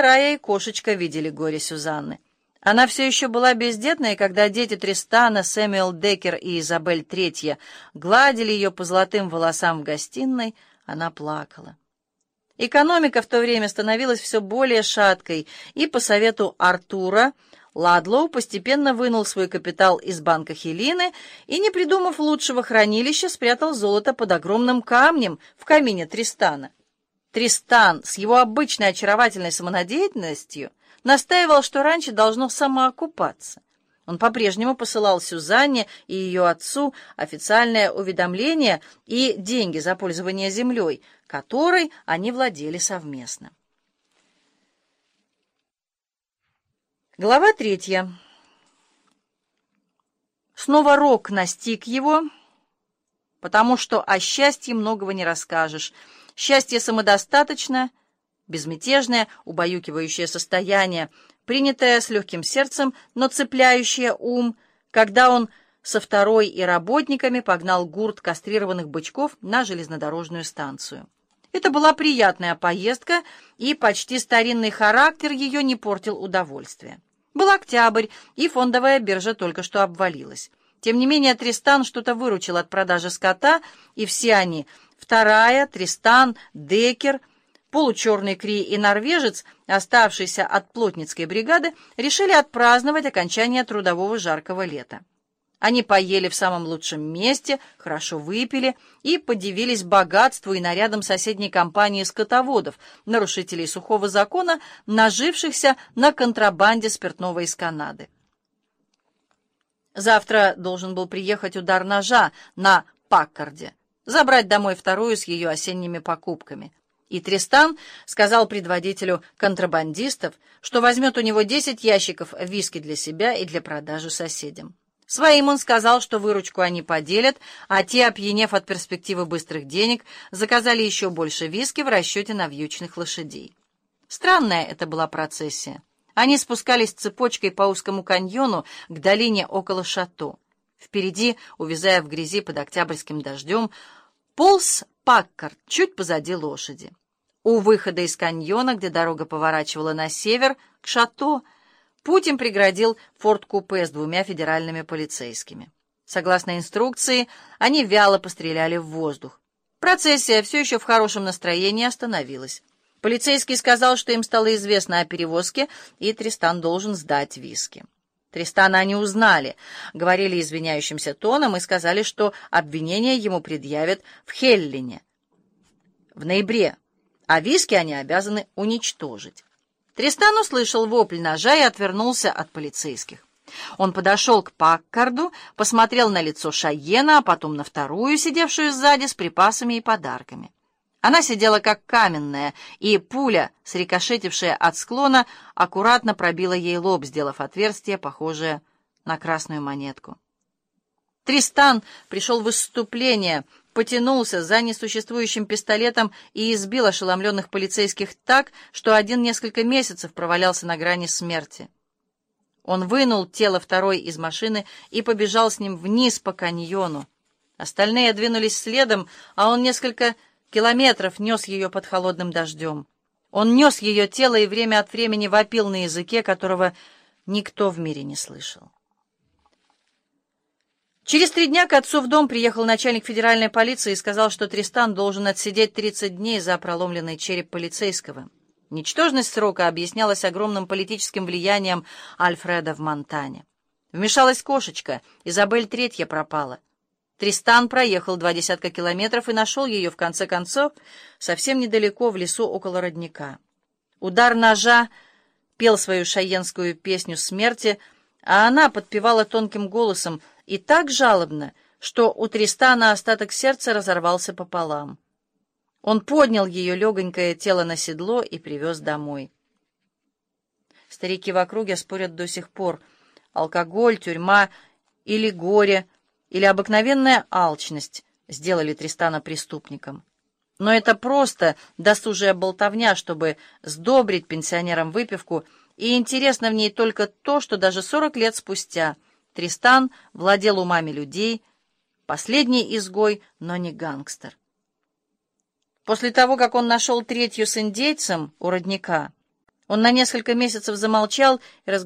Рая и кошечка видели горе Сюзанны. Она все еще была бездетной, когда дети Тристана, Сэмюэл Деккер и Изабель Третья гладили ее по золотым волосам в гостиной, она плакала. Экономика в то время становилась все более шаткой, и по совету Артура Ладлоу постепенно вынул свой капитал из банка Хелины и, не придумав лучшего хранилища, спрятал золото под огромным камнем в камине Тристана. Тристан с его обычной очаровательной самонадеятельностью настаивал, что раньше должно самоокупаться. Он по-прежнему посылал Сюзанне и ее отцу официальное уведомление и деньги за пользование землей, которой они владели совместно. Глава третья. Снова рок настиг его, потому что о счастье многого не расскажешь — Счастье самодостаточно, безмятежное, убаюкивающее состояние, принятое с легким сердцем, но цепляющее ум, когда он со второй и работниками погнал гурт кастрированных бычков на железнодорожную станцию. Это была приятная поездка, и почти старинный характер ее не портил удовольствия. Был октябрь, и фондовая биржа только что обвалилась. Тем не менее, Тристан что-то выручил от продажи скота, и все они Вторая, Тристан, Декер, получерный Кри и норвежец, оставшийся от плотницкой бригады, решили отпраздновать окончание трудового жаркого лета. Они поели в самом лучшем месте, хорошо выпили и подивились богатству и нарядам соседней компании скотоводов, нарушителей сухого закона, нажившихся на контрабанде спиртного из Канады. Завтра должен был приехать удар ножа на Паккарде забрать домой вторую с ее осенними покупками. И Тристан сказал предводителю контрабандистов, что возьмет у него 10 ящиков виски для себя и для продажи соседям. Своим он сказал, что выручку они поделят, а те, опьянев от перспективы быстрых денег, заказали еще больше виски в расчете на вьючных лошадей. Странная это была процессия. Они спускались цепочкой по узкому каньону к долине около шато. Впереди, увязая в грязи под октябрьским дождем, полз Паккард чуть позади лошади. У выхода из каньона, где дорога поворачивала на север, к шато, путь им преградил форт-купе с двумя федеральными полицейскими. Согласно инструкции, они вяло постреляли в воздух. Процессия все еще в хорошем настроении остановилась. Полицейский сказал, что им стало известно о перевозке, и Тристан должен сдать виски. Тристана они узнали, говорили извиняющимся тоном и сказали, что обвинение ему предъявят в Хеллине в ноябре, а виски они обязаны уничтожить. Тристан услышал вопль ножа и отвернулся от полицейских. Он подошел к Паккарду, посмотрел на лицо Шайена, а потом на вторую, сидевшую сзади с припасами и подарками. Она сидела как каменная, и пуля, срикошетившая от склона, аккуратно пробила ей лоб, сделав отверстие, похожее на красную монетку. Тристан пришел в выступление, потянулся за несуществующим пистолетом и избил ошеломленных полицейских так, что один несколько месяцев провалялся на грани смерти. Он вынул тело второй из машины и побежал с ним вниз по каньону. Остальные двинулись следом, а он несколько километров нес ее под холодным дождем. Он нес ее тело и время от времени вопил на языке, которого никто в мире не слышал. Через три дня к отцу в дом приехал начальник федеральной полиции и сказал, что Тристан должен отсидеть 30 дней за проломленный череп полицейского. Ничтожность срока объяснялась огромным политическим влиянием Альфреда в Монтане. Вмешалась кошечка, Изабель Третья пропала — Тристан проехал два десятка километров и нашел ее, в конце концов, совсем недалеко, в лесу около родника. Удар ножа пел свою шаенскую песню смерти, а она подпевала тонким голосом и так жалобно, что у Тристана остаток сердца разорвался пополам. Он поднял ее легонькое тело на седло и привез домой. Старики в округе спорят до сих пор. Алкоголь, тюрьма или горе — или обыкновенная алчность сделали Тристана преступником. Но это просто досужая болтовня, чтобы сдобрить пенсионерам выпивку, и интересно в ней только то, что даже сорок лет спустя Тристан владел умами людей, последний изгой, но не гангстер. После того, как он нашел третью с индейцем у родника, Он на несколько месяцев замолчал и разговаривал.